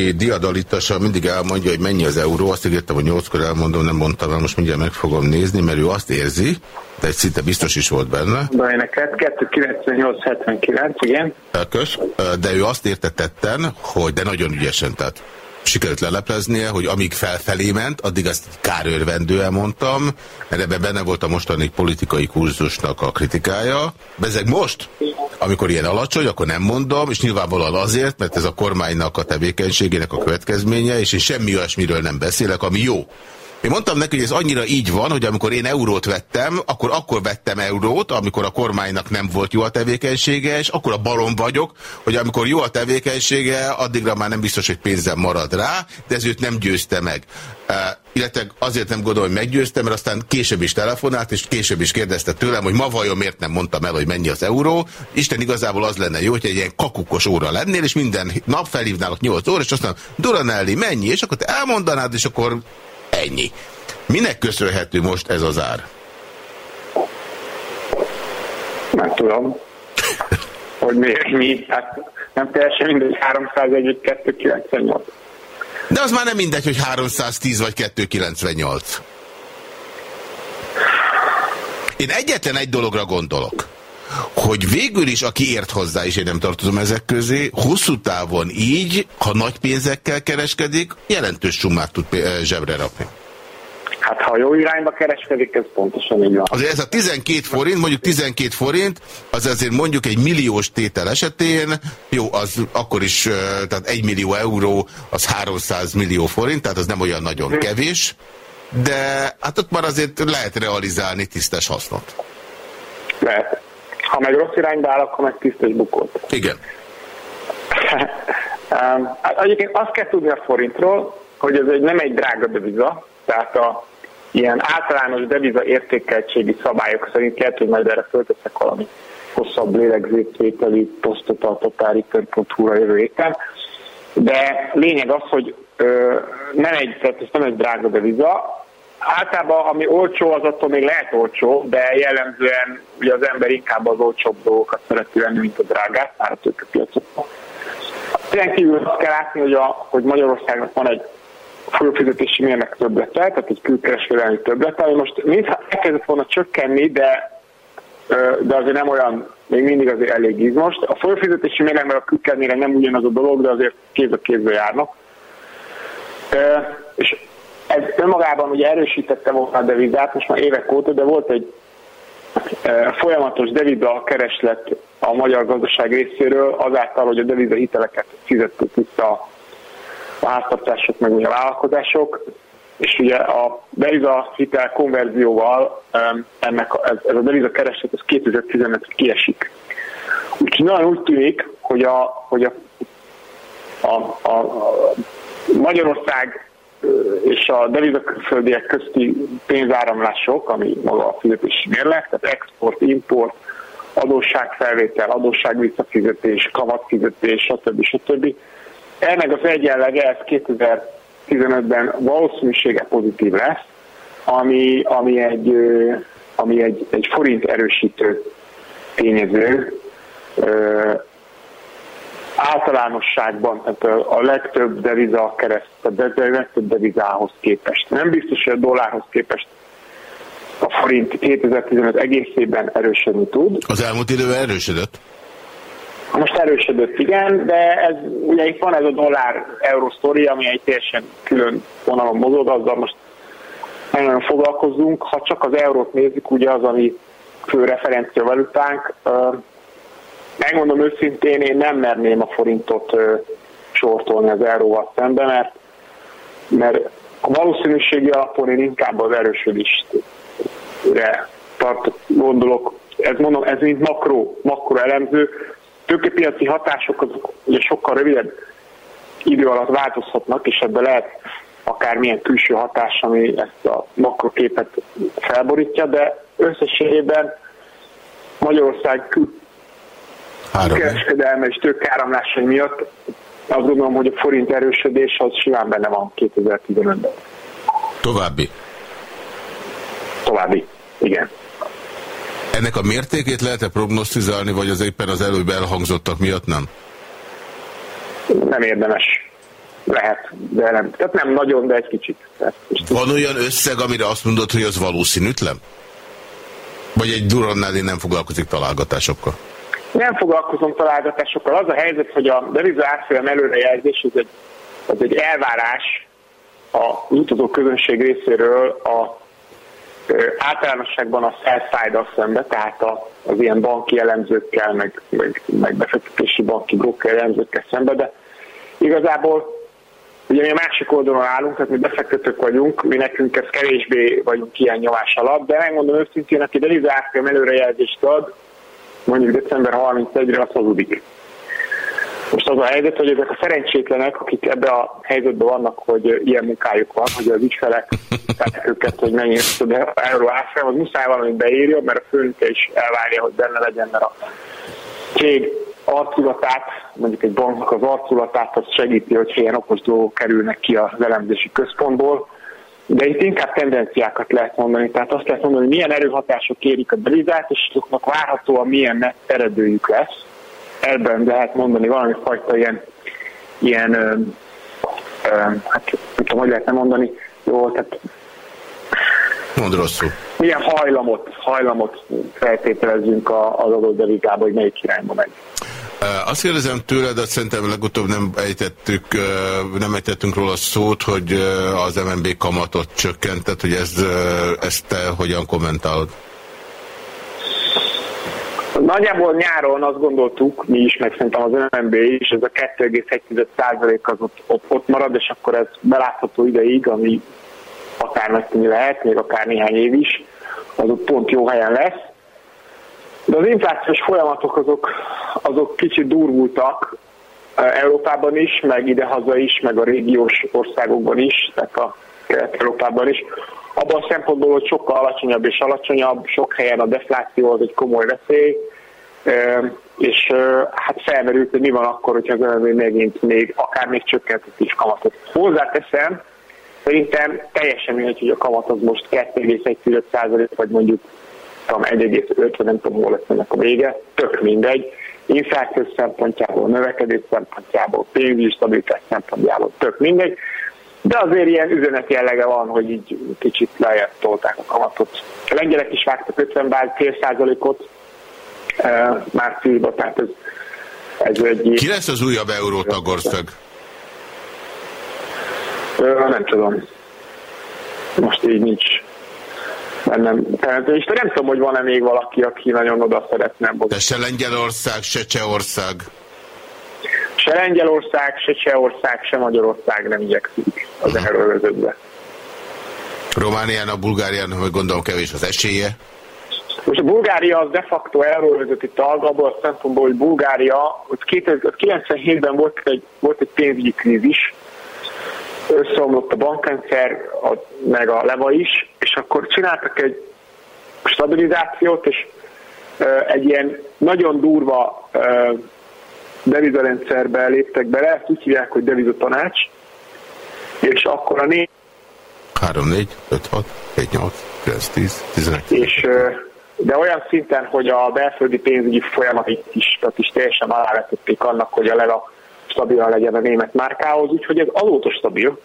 C: Aki diadalittassal mindig elmondja, hogy mennyi az euró. Azt ígértem, hogy nyolckor elmondom, nem mondtam el, most mindjárt meg fogom nézni, mert ő azt érzi, de egy szinte biztos is volt benne.
E: Baj neked, 29879, igen.
C: Elkös, de ő azt érte tetten, hogy de nagyon ügyesen, tehát sikerült lelepleznie, hogy amíg felfelé ment, addig azt kárőrvendően mondtam, mert ebben benne volt a mostani politikai kurzusnak a kritikája. Bezeg most, amikor ilyen alacsony, akkor nem mondom, és nyilvánvalóan azért, mert ez a kormánynak a tevékenységének a következménye, és én semmi olyasmiről nem beszélek, ami jó. Én mondtam neki, hogy ez annyira így van, hogy amikor én eurót vettem, akkor akkor vettem eurót, amikor a kormánynak nem volt jó a tevékenysége, és akkor a balon vagyok, hogy amikor jó a tevékenysége, addigra már nem biztos, hogy pénzem marad rá, de ez őt nem győzte meg. Uh, illetve azért nem gondolom, hogy meggyőztem, mert aztán később is telefonált, és később is kérdezte tőlem, hogy ma vajon miért nem mondtam el, hogy mennyi az euró. Isten igazából az lenne jó, hogy egy ilyen kakukos óra lennél, és minden nap felhívnálok 8 óra, és aztán Duranelli mennyi, és akkor te elmondanád, és akkor ennyi. Minek köszönhető most ez az ár?
E: Nem tudom. hogy miért mi? Hát nem teljesen mindegy, 301 vagy 298.
C: De az már nem mindegy, hogy 310 vagy 298. Én egyetlen egy dologra gondolok, hogy végül is, aki ért hozzá, és én nem tartozom ezek közé, hosszú távon így, ha nagy pénzekkel kereskedik, jelentős summát tud zsebre rakni.
E: Hát ha jó irányba kereskedik, ez pontosan így van.
C: Azért ez a 12 forint, mondjuk 12 forint, az azért mondjuk egy milliós tétel esetén, jó, az akkor is, tehát 1 millió euró, az 300 millió forint, tehát az nem olyan nagyon kevés, de hát ott már azért lehet realizálni tisztes hasznot.
E: Lehet. Ha meg rossz irányba áll, akkor meg tisztes bukott.
C: Igen.
E: hát egyébként azt kell tudni a forintról, hogy ez egy, nem egy drága deviza, tehát a ilyen általános deviza értékeltségi szabályok szerint kell, hogy majd erre fölteszek valami hosszabb lélegzésvételi posztot a totálreturn.hu-ra jövő héten. De lényeg az, hogy ö, nem egy, tehát ez nem egy drága deviza, Általában, ami olcsó, az attól még lehet olcsó, de jellemzően ugye az ember inkább az olcsóbb dolgokat szereti venni, mint a drágát, már a tőkepiacokban. Ezen kívül azt kell látni, hogy, a, hogy Magyarországnak van egy folyófizetési mérnek többlete, tehát egy külkereskedelmi többlete, ami most mintha elkezdett volna csökkenni, de, de azért nem olyan, még mindig azért elég izmos. A folyófizetési mérnek meg a külkereskedelmi nem ugyanaz a dolog, de azért kéz a kézbe járnak. És ez önmagában ugye erősítette volna a devizát, most már évek óta, de volt egy folyamatos deviza kereslet a magyar gazdaság részéről azáltal, hogy a deviza hiteleket fizettük vissza a háztartások, meg a vállalkozások, és ugye a deviza hitel konverzióval ennek, ez, ez a deviza kereslet ez 2015 kiesik. Úgyhogy nagyon úgy tűnik, hogy a, hogy a, a, a, a Magyarország és a devizakülföldiek közti pénzáramlások, ami maga a fizetési mérleg, tehát export, import, adósságfelvétel, adósságvisszafizetés, kamatfizetés, stb. stb. Ennek az egyenlege, ez 2015-ben valószínűsége pozitív lesz, ami, ami, egy, ami egy, egy forint erősítő tényező, általánosságban, tehát a legtöbb deviza kereszt, a legtöbb devizához képest. Nem biztos, hogy a dollárhoz képest a forint 2015 egészében erősödni tud.
C: Az elmúlt időben erősödött?
E: Most erősödött, igen, de ez, ugye itt van ez a dollár-euró sztori, ami egy teljesen külön vonalon mozog, azzal most nagyon foglalkozunk. Ha csak az eurót nézzük, ugye az, ami fő referencia valutánk, megmondom őszintén, én nem merném a forintot sortolni az euróval szemben, mert, mert a valószínűségi alapon én inkább az erősödésre tart, gondolok. Ez mondom, ez mint makro, makro elemző. Tőkepiaci hatások azok ugye sokkal rövidebb idő alatt változhatnak, és ebben lehet akármilyen külső hatás, ami ezt a makroképet felborítja, de összességében Magyarország
C: Három.
E: kereskedelme és tőkáramlásai miatt azt gondolom, hogy a forint erősödés az simán benne van 2015-ben.
C: További?
E: További, igen.
C: Ennek a mértékét lehet-e prognosztizálni, vagy az éppen az előbb elhangzottak miatt nem?
E: Nem érdemes. Lehet, de nem. Tehát nem nagyon, de egy kicsit.
C: Van olyan összeg, amire azt mondod, hogy az valószínűtlen? Vagy egy Durannelli nem foglalkozik találgatásokkal?
E: Nem foglalkozom találgatásokkal. Az a helyzet, hogy a deviza árfolyam előrejelzés az egy, az egy elvárás a utazó közönség részéről a általánosságban a sell szembe, tehát az ilyen banki elemzőkkel, meg, meg, meg befektetési banki broker elemzőkkel szembe, de igazából Ugye mi a másik oldalon állunk, tehát mi befektetők vagyunk, mi nekünk ez kevésbé vagyunk ilyen nyomás alatt, de megmondom őszintén, aki devizárfolyam előrejelzést ad, mondjuk december 31-re, az hazudik. Most az a helyzet, hogy ezek a szerencsétlenek, akik ebbe a helyzetben vannak, hogy ilyen munkájuk van, hogy az ügyfelek tehát őket, hogy mennyi euró árfolyam, az muszáj valamit beírja, mert a főnöke is elvárja, hogy benne legyen, mert a cég arculatát, mondjuk egy banknak az arculatát, az segíti, hogy ilyen okos dolgok kerülnek ki az elemzési központból, de itt inkább tendenciákat lehet mondani, tehát azt lehet mondani, hogy milyen erőhatások érik a devizát, és azoknak várhatóan milyen eredőjük lesz. Ebben lehet mondani valami fajta ilyen, ilyen ö, ö, hát nem tudom, hogy lehetne mondani, jó, tehát
C: Mond rosszul.
E: Milyen hajlamot, hajlamot feltételezzünk az adott devizába, hogy melyik irányba megy.
C: Azt kérdezem tőled, de szerintem legutóbb nem ejtettük, nem ejtettünk róla szót, hogy az MNB kamatot csökkentett, hogy ezt, ezt te hogyan kommentálod?
E: Nagyjából nyáron azt gondoltuk, mi is, meg szerintem az MNB is, ez a 2,1% az ott, ott, ott marad, és akkor ez belátható ideig, ami akár megtenni lehet, még akár néhány év is, az ott pont jó helyen lesz. De az inflációs folyamatok azok, azok kicsit durvultak Európában is, meg idehaza is, meg a régiós országokban is, tehát a Kelet-Európában is. Abban a szempontból, hogy sokkal alacsonyabb és alacsonyabb, sok helyen a defláció az egy komoly veszély, és hát felmerült, hogy mi van akkor, hogyha az MNB megint még, akár még csökkentett is kamatot. Hozzáteszem, szerintem teljesen mindegy, hogy a kamat az most 2,1% vagy mondjuk 1,5, nem tudom, hol lesz ennek a vége, tök mindegy. Infláció szempontjából, növekedés szempontjából, pénzügyi stabilitás szempontjából, tök mindegy. De azért ilyen üzenet jellege van, hogy így kicsit lejjebb tolták a kamatot. A lengyelek is vágtak 50 bár fél százalékot e, márciusban, tehát ez, ez egy...
C: Ki lesz az újabb eurótagország?
E: Nem tudom. Most így nincs bennem. Tehát, és nem tudom, hogy van-e még valaki, aki nagyon oda szeretne.
C: De se Lengyelország, se Csehország.
E: Se Lengyelország, se Csehország, se Magyarország nem igyekszik az uh-huh. erővezőbe.
C: Romániának, Bulgáriának, hogy gondolom kevés az esélye.
E: Most a Bulgária az de facto euróvezeti tag, abból a szempontból, hogy Bulgária, 97-ben volt egy, volt egy pénzügyi krízis, összeomlott a bankrendszer, a, meg a leva is, és akkor csináltak egy stabilizációt, és egy ilyen nagyon durva devizarendszerbe léptek bele, ezt úgy hívják, hogy devizatanács, és akkor a négy
C: 3, 4, 5, 6, 7, 8, 9, 10, 11.
E: És, de olyan szinten, hogy a belföldi pénzügyi folyamatot is, tehát is teljesen alávetették annak, hogy a leva stabilan legyen a német márkához, úgyhogy ez azóta stabil,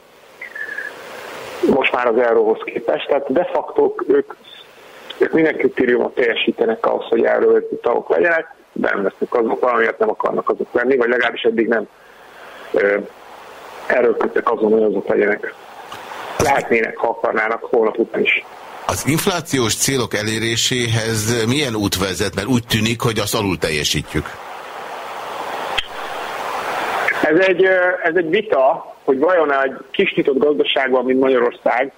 E: most már az euróhoz képest, tehát de facto ők, ők minden kritériumot teljesítenek ahhoz, hogy euróvezeti tagok legyenek, de nem lesznek azok, valamiért nem akarnak azok lenni, vagy legalábbis eddig nem erőlködtek azon, hogy azok legyenek. Lehetnének, ha akarnának holnap után is.
C: Az inflációs célok eléréséhez milyen út vezet? Mert úgy tűnik, hogy azt alul teljesítjük.
E: Ez egy, ez egy vita, hogy vajon egy kis nyitott gazdaságban, mint Magyarország,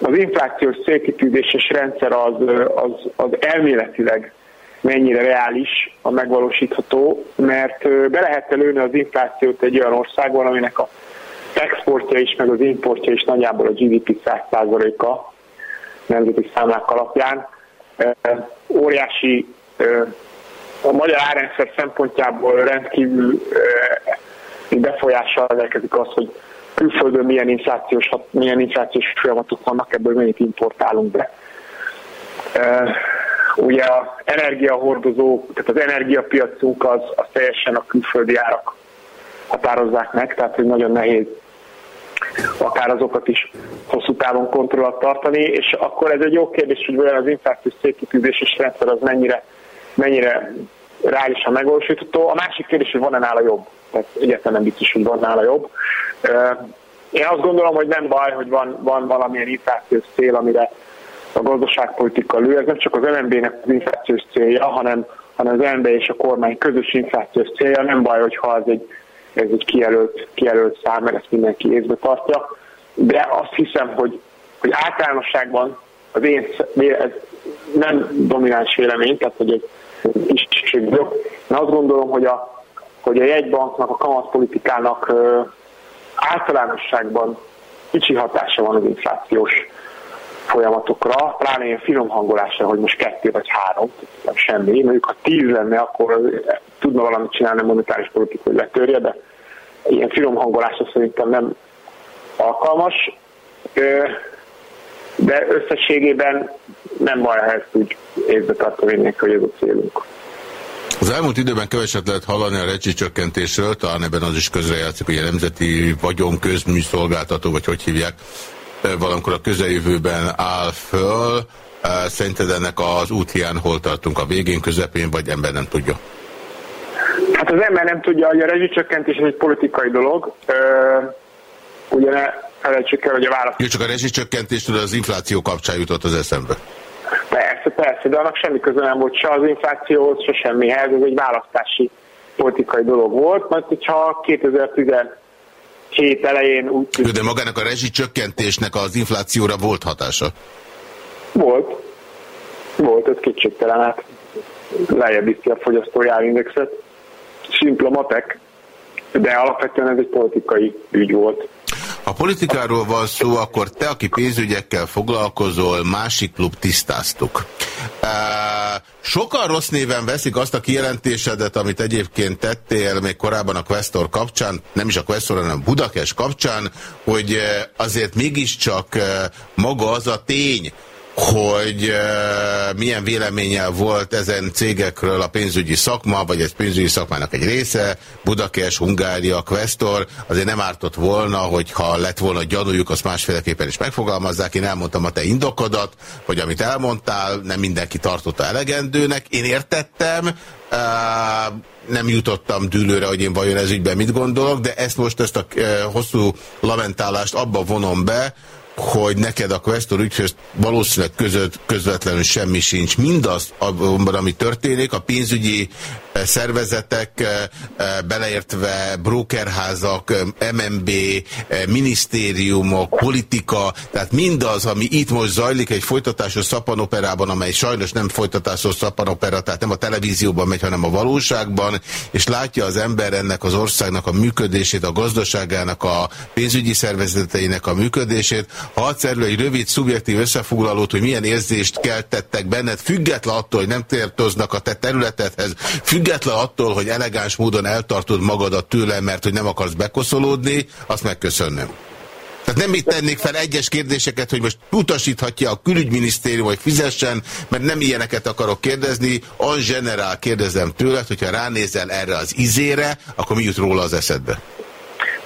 E: az inflációs célkitűzéses rendszer az, az, az elméletileg mennyire reális, a megvalósítható, mert be lehet lőni az inflációt egy olyan országban, aminek a exportja is, meg az importja is nagyjából a GDP 100%-a nemzeti számlák alapján. Óriási a magyar árrendszer szempontjából rendkívül befolyással rendelkezik az, hogy külföldön milyen inflációs, milyen inflációs folyamatok vannak, ebből mennyit importálunk be. Ugye az energiahordozó, tehát az energiapiacunk az, az teljesen a külföldi árak határozzák meg, tehát hogy nagyon nehéz akár azokat is hosszú távon kontroll tartani, és akkor ez egy jó kérdés, hogy olyan az inflációs célkitűzéses rendszer az mennyire, mennyire reálisan megvalósítható. A másik kérdés, hogy van-e nála jobb tehát egyáltalán nem biztos, hogy van nála jobb. Én azt gondolom, hogy nem baj, hogy van, van valamilyen inflációs cél, amire a gazdaságpolitika lő. Ez nem csak az MNB-nek az inflációs célja, hanem, hanem az MNB és a kormány közös inflációs célja. Nem baj, hogyha az egy, ez egy kijelölt, kijelölt szám, mert ezt mindenki észbe tartja, de azt hiszem, hogy, hogy általánosságban az én, ez nem domináns vélemény, tehát hogy ez kisebbségből. Én azt gondolom, hogy a, hogy a jegybanknak, a kamatpolitikának általánosságban kicsi hatása van az inflációs folyamatokra, pláne ilyen finom hangolásra, hogy most kettő vagy három, nem semmi. Mondjuk ha tíz lenne, akkor tudna valamit csinálni a monetáris politika, hogy letörje, de ilyen finom hangolásra szerintem nem alkalmas. De összességében nem baj, ha ezt úgy észbe tartani hogy ez a célunk.
C: Az elmúlt időben keveset lehet hallani a recsicsökkentésről, talán ebben az is közrejátszik, hogy a Nemzeti Vagyon Közműszolgáltató, vagy hogy hívják, valamikor a közeljövőben áll föl. Szerinted ennek az útján hol tartunk a végén, közepén, vagy ember nem tudja?
E: Hát az ember nem tudja, hogy a rezsicsökkentés egy politikai dolog. ugye ne felejtsük el, hogy a válasz...
C: Jó, csak a rezsicsökkentés az infláció kapcsán jutott az eszembe.
E: Persze, persze, de annak semmi köze nem volt se az inflációhoz, se semmihez, ez egy választási politikai dolog volt, mert hogyha 2017 elején úgy...
C: De magának a rezsicsökkentésnek az inflációra volt hatása?
E: Volt. Volt, ez kétségtelen, hát lejjebb viszi a fogyasztói árindexet. Simpla matek, de alapvetően ez egy politikai ügy volt.
C: Ha politikáról van szó, akkor te, aki pénzügyekkel foglalkozol, másik klub tisztáztuk. Sokan rossz néven veszik azt a kijelentésedet, amit egyébként tettél még korábban a Questor kapcsán, nem is a Questor, hanem Budakes kapcsán, hogy azért mégiscsak maga az a tény, hogy uh, milyen véleménnyel volt ezen cégekről a pénzügyi szakma, vagy egy pénzügyi szakmának egy része, Budakes, Hungária, Questor, azért nem ártott volna, hogyha lett volna gyanújuk, azt másféleképpen is megfogalmazzák. Én elmondtam a te indokodat, hogy amit elmondtál, nem mindenki tartotta elegendőnek. Én értettem, uh, nem jutottam dűlőre, hogy én vajon ez ügyben mit gondolok, de ezt most, ezt a uh, hosszú lamentálást abba vonom be, hogy neked a Questor ügyhöz valószínűleg között közvetlenül semmi sincs. Mindaz, ami történik, a pénzügyi szervezetek, eh, eh, beleértve brokerházak, MMB, minisztériumok, politika, tehát mindaz, ami itt most zajlik egy folytatásos szappanoperában, amely sajnos nem folytatásos szappanopera, tehát nem a televízióban megy, hanem a valóságban, és látja az ember ennek az országnak a működését, a gazdaságának, a pénzügyi szervezeteinek a működését, ha erről egy rövid, szubjektív összefoglalót, hogy milyen érzést keltettek benned, független attól, hogy nem tértoznak a te területedhez, független attól, hogy elegáns módon eltartod magadat tőle, mert hogy nem akarsz bekoszolódni, azt megköszönnöm. Tehát nem itt tennék fel egyes kérdéseket, hogy most utasíthatja a külügyminisztérium, hogy fizessen, mert nem ilyeneket akarok kérdezni. On generál kérdezem tőled, hogyha ránézel erre az izére, akkor mi jut róla az eszedbe?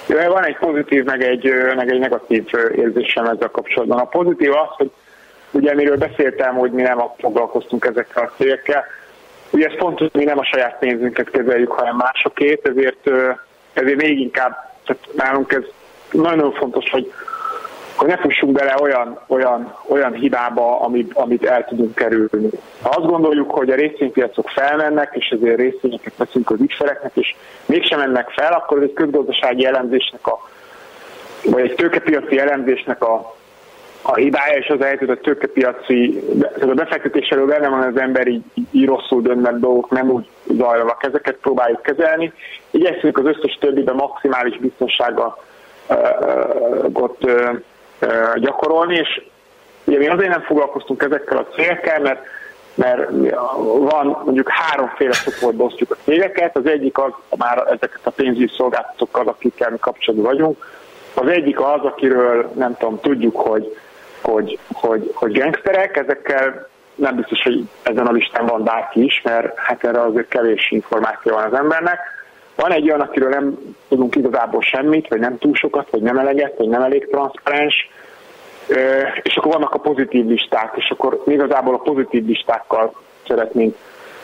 E: Van egy pozitív, meg egy, meg egy negatív érzésem ezzel kapcsolatban. A pozitív az, hogy ugye miről beszéltem, hogy mi nem foglalkoztunk ezekkel a cégekkel. Ugye ez fontos, hogy mi nem a saját pénzünket kezeljük, hanem másokét, ezért, ezért még inkább, tehát nálunk ez nagyon fontos, hogy hogy ne fussunk bele olyan, olyan, olyan hibába, amit, amit el tudunk kerülni. Ha azt gondoljuk, hogy a részvénypiacok felmennek, és ezért részvényeket veszünk az ügyfeleknek, és mégsem mennek fel, akkor ez egy közgazdasági elemzésnek a, vagy egy tőkepiaci elemzésnek a, a hibája, és az a helyzet, a tőkepiaci, ez a befektetés elől benne van az ember rosszul dönt, dolgok nem úgy zajlanak, ezeket próbáljuk kezelni. Igyekszünk az összes többiben maximális biztonsággal ott gyakorolni, és ugye mi azért nem foglalkoztunk ezekkel a cégekkel, mert mert van mondjuk háromféle csoportba osztjuk a cégeket, az egyik az már ezeket a pénzügyi szolgáltatókkal, akikkel mi kapcsolatban vagyunk, az egyik az, akiről nem tudom, tudjuk, hogy, hogy, hogy, hogy gangsterek, ezekkel nem biztos, hogy ezen a listán van bárki is, mert hát erre azért kevés információ van az embernek. Van egy olyan, akiről nem tudunk igazából semmit, vagy nem túl sokat, vagy nem eleget, vagy nem elég transzparens, és akkor vannak a pozitív listák, és akkor igazából a pozitív listákkal szeretnénk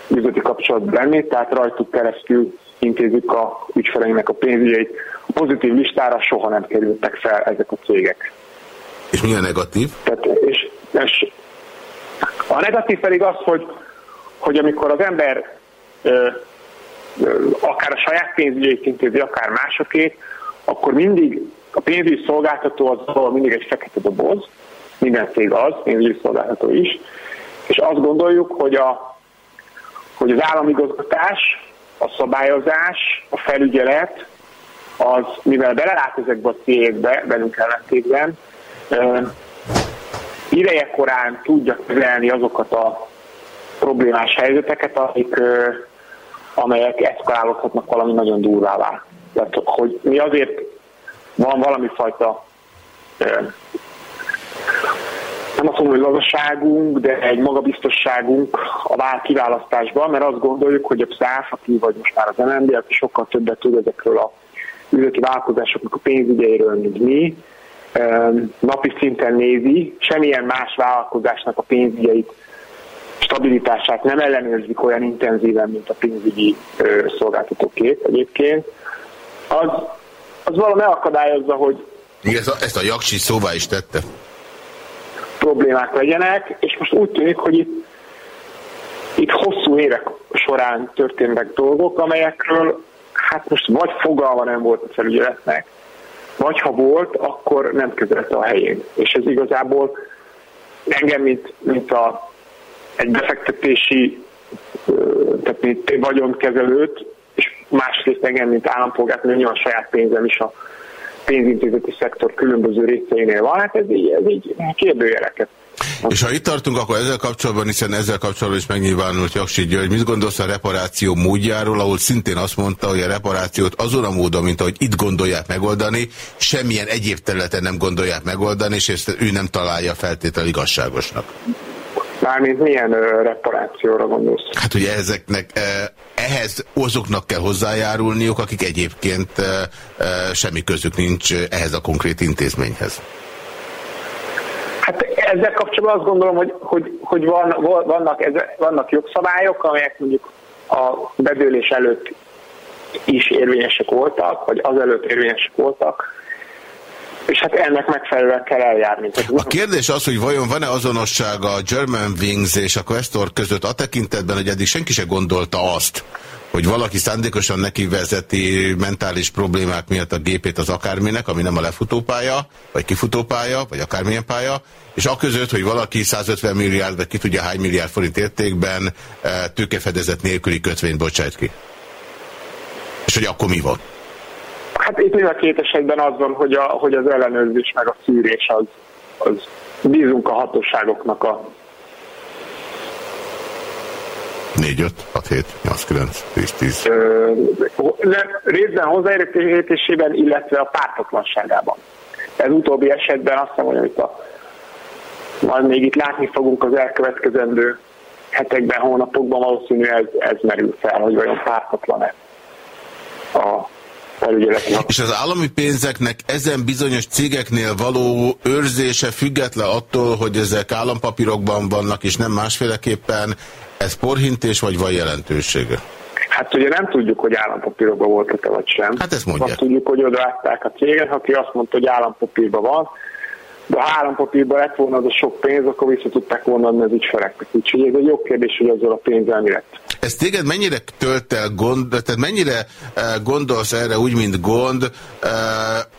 E: üzleti kapcsolatban lenni, tehát rajtuk keresztül intézzük a ügyfeleinknek a pénzügyeit. A pozitív listára soha nem kerültek fel ezek a cégek.
C: És mi a negatív?
E: Tehát, és, és a negatív pedig az, hogy, hogy amikor az ember ö, akár a saját pénzügyeit intézi, akár másokét, akkor mindig a pénzügyi szolgáltató az valahol mindig egy fekete doboz, minden cég az, pénzügyi szolgáltató is, és azt gondoljuk, hogy, a, hogy az államigazgatás, a szabályozás, a felügyelet, az, mivel belelát ezekbe a cégekbe, velünk ellentétben, ideje korán tudja kezelni azokat a problémás helyzeteket, amik, amelyek eszkalálódhatnak valami nagyon durvává. Tehát, hogy mi azért van valami fajta nem azt mondom, hogy lazaságunk, de egy magabiztosságunk a vál kiválasztásban, mert azt gondoljuk, hogy a PSZÁF, aki vagy most már az MNB, aki sokkal többet tud ezekről a üzleti vállalkozásoknak a pénzügyeiről, mint mi, napi szinten nézi, semmilyen más vállalkozásnak a pénzügyeit, stabilitását nem ellenőrzik olyan intenzíven, mint a pénzügyi szolgáltatókét egyébként, az, az valami akadályozza, hogy
C: igen, ezt a Jaksi szóvá is tette.
E: Problémák legyenek, és most úgy tűnik, hogy itt, itt hosszú évek során történnek dolgok, amelyekről hát most vagy fogalma nem volt a felügyeletnek, vagy ha volt, akkor nem kezelte a helyén. És ez igazából engem, mint, mint a, egy befektetési, tehát mint vagyonkezelőt, és másrészt engem, mint állampolgárt, mert nyilván saját pénzem is a pénzintézeti szektor különböző részeinél van, hát ez így, ez így kérdőjeleket
C: és ha itt tartunk, akkor ezzel kapcsolatban, hiszen ezzel kapcsolatban is megnyilvánult Jaksi György, mit gondolsz a reparáció módjáról, ahol szintén azt mondta, hogy a reparációt azon a módon, mint ahogy itt gondolják megoldani, semmilyen egyéb területen nem gondolják megoldani, és ezt ő nem találja feltétel igazságosnak.
E: Mármint milyen ö, reparációra gondolsz?
C: Hát ugye ezeknek, ehhez azoknak kell hozzájárulniuk, akik egyébként semmi közük nincs ehhez a konkrét intézményhez.
E: Ezzel kapcsolatban azt gondolom, hogy, hogy, hogy van, vannak, ez, vannak jogszabályok, amelyek mondjuk a bedőlés előtt is érvényesek voltak, vagy azelőtt érvényesek voltak, és hát ennek megfelelően kell eljárni.
C: A kérdés az, hogy vajon van-e azonossága a German Wings és a Questor között a tekintetben, hogy eddig senki se gondolta azt, hogy valaki szándékosan neki vezeti mentális problémák miatt a gépét az akárminek, ami nem a lefutópálya, vagy kifutópálya, vagy akármilyen pálya, és a között, hogy valaki 150 milliárd, vagy ki tudja hány milliárd forint értékben eh, tőkefedezet nélküli kötvényt bocsájt ki. És hogy akkor mi van?
E: Hát itt mind a két esetben az van, hogy, a, hogy az ellenőrzés meg a szűrés az, az bízunk a hatóságoknak a
C: 4, 5, 6, 7, 8, 9, 10, 10.
E: Részben hozzáértésében, illetve a pártatlanságában. Ez utóbbi esetben azt mondom, hogy a, majd még itt látni fogunk az elkövetkezendő hetekben, hónapokban valószínűleg ez, ez merül fel, hogy vajon pártatlan-e a
C: és az állami pénzeknek ezen bizonyos cégeknél való őrzése független attól, hogy ezek állampapírokban vannak, és nem másféleképpen, ez porhintés, vagy van jelentősége?
E: Hát ugye nem tudjuk, hogy állampapírokban voltak-e vagy sem.
C: Hát ezt mondják.
E: Azt tudjuk, hogy odaadták a céget, aki azt mondta, hogy állampapírban van, de ha állampapírban lett volna az a sok pénz, akkor vissza tudták volna adni az ügyfeleknek. Úgyhogy ez egy jó kérdés, hogy azzal a pénzzel mi lett.
C: Ez téged mennyire tölt el gond, tehát mennyire eh, gondolsz erre úgy, mint gond, eh,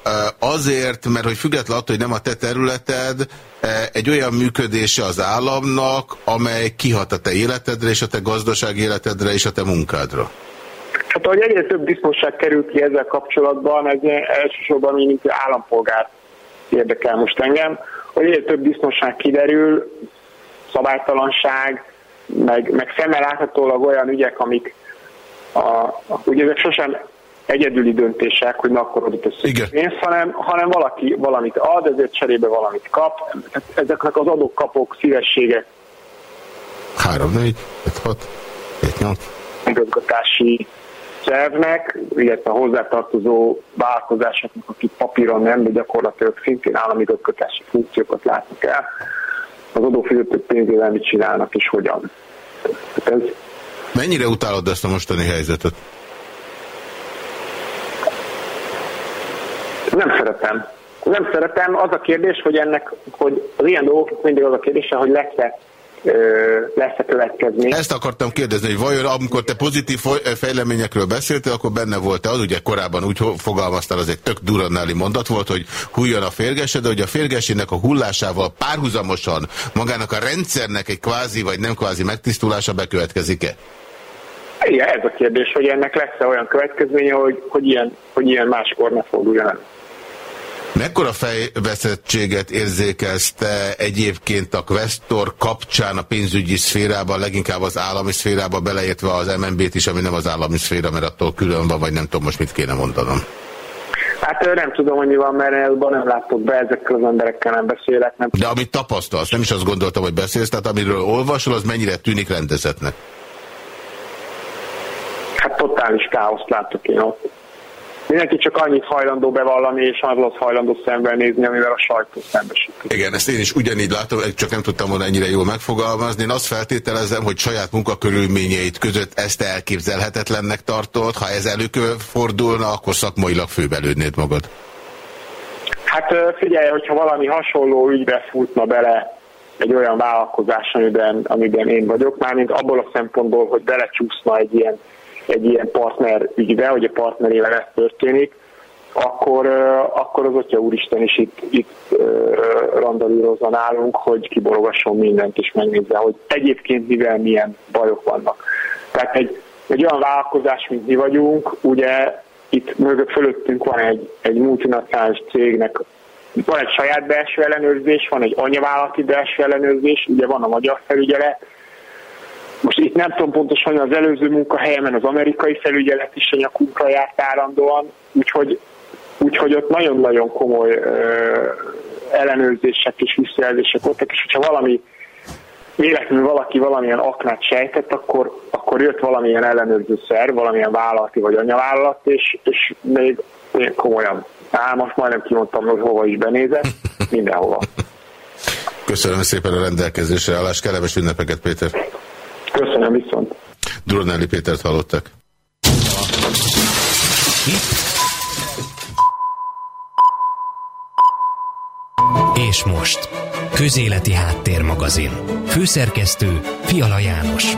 C: eh, azért, mert hogy független attól, hogy nem a te területed, egy olyan működése az államnak, amely kihat a te életedre, és a te gazdaság életedre, és a te munkádra?
E: Hát ahogy egyre több biztonság kerül ki ezzel kapcsolatban, ez elsősorban mint állampolgár érdekel most engem, hogy egyre több biztonság kiderül, szabálytalanság, meg, meg szemmel láthatólag olyan ügyek, amik a, ugye ezek sosem egyedüli döntések, hogy na akkor adott össze pénzt, hanem, hanem valaki valamit ad, ezért cserébe valamit kap. Ezeknek az adók-kapok szívessége.
C: 3, 4, 5, 6, 7, 8.
E: Igazgatási szervnek, illetve a hozzátartozó vállalkozásoknak, akik papíron nem, de gyakorlatilag szintén állami igazgatási funkciókat látnak el, az adófizetők pénzével mit csinálnak és hogyan.
C: ez... Mennyire utálod ezt a mostani helyzetet?
E: Nem szeretem. Nem szeretem. Az a kérdés, hogy ennek, hogy az ilyen dolgok mindig az a kérdése, hogy lesz-e lesz a következmény.
C: Ezt akartam kérdezni, hogy vajon amikor te pozitív fejleményekről beszéltél, akkor benne volt-e az, ugye korábban úgy fogalmaztál, az egy tök duranáli mondat volt, hogy hulljon a férgese, de hogy a férgesének a hullásával párhuzamosan magának a rendszernek egy kvázi vagy nem kvázi megtisztulása bekövetkezik-e?
E: Igen, ez a kérdés, hogy ennek lesz-e olyan következménye, hogy, hogy, ilyen, hogy ilyen máskor ne forduljon.
C: Mekkora fejveszettséget érzékelsz te egyébként a Questor kapcsán a pénzügyi szférában, leginkább az állami szférában, beleértve az MNB-t is, ami nem az állami szféra, mert attól külön van, vagy nem tudom most mit kéne mondanom.
E: Hát nem tudom, hogy mi van, mert elban nem látok be, ezekkel az emberekkel nem beszélek. Nem.
C: De amit tapasztalsz, nem is azt gondoltam, hogy beszélsz, tehát amiről olvasol, az mennyire tűnik rendezetnek?
E: Hát totális káoszt látok én ott. Mindenki csak annyit hajlandó bevallani, és az hajlandó szembenézni, amivel a sajtó szembesít.
C: Igen, ezt én is ugyanígy látom, csak nem tudtam volna ennyire jól megfogalmazni. Én azt feltételezem, hogy saját munkakörülményeit között ezt elképzelhetetlennek tartod. Ha ez előfordulna, akkor szakmailag főbelődnéd magad.
E: Hát figyelj, hogyha valami hasonló ügybe futna bele egy olyan vállalkozás, amiben, amiben én vagyok, mármint abból a szempontból, hogy belecsúszna egy ilyen egy ilyen partner ügybe, hogy a partnerével ez történik, akkor, akkor az Atya Úristen is itt, itt randalírozza nálunk, hogy kiborogasson mindent és megnézze, hogy egyébként mivel milyen bajok vannak. Tehát egy, egy olyan vállalkozás, mint mi vagyunk, ugye itt mögött fölöttünk van egy, egy multinacionális cégnek van egy saját belső ellenőrzés, van egy anyavállalati belső ellenőrzés, ugye van a magyar felügyelet, most itt nem tudom pontosan, hogy az előző munkahelyemen az amerikai felügyelet is a nyakunkra járt állandóan, úgyhogy, úgyhogy ott nagyon-nagyon komoly ö, ellenőrzések és visszajelzések voltak, és hogyha valami véletlenül valaki valamilyen aknát sejtett, akkor, akkor jött valamilyen ellenőrző szerv, valamilyen vállalati vagy anyavállalat, és, és még, még komolyan. Á, most majdnem kimondtam, hogy hova is benézett, mindenhova.
C: Köszönöm szépen a rendelkezésre állás. Kellemes ünnepeket, Péter!
E: Köszönöm viszont.
C: Duronelli Pétert hallottak.
F: És most, Közéleti Háttérmagazin. Főszerkesztő Fiala János.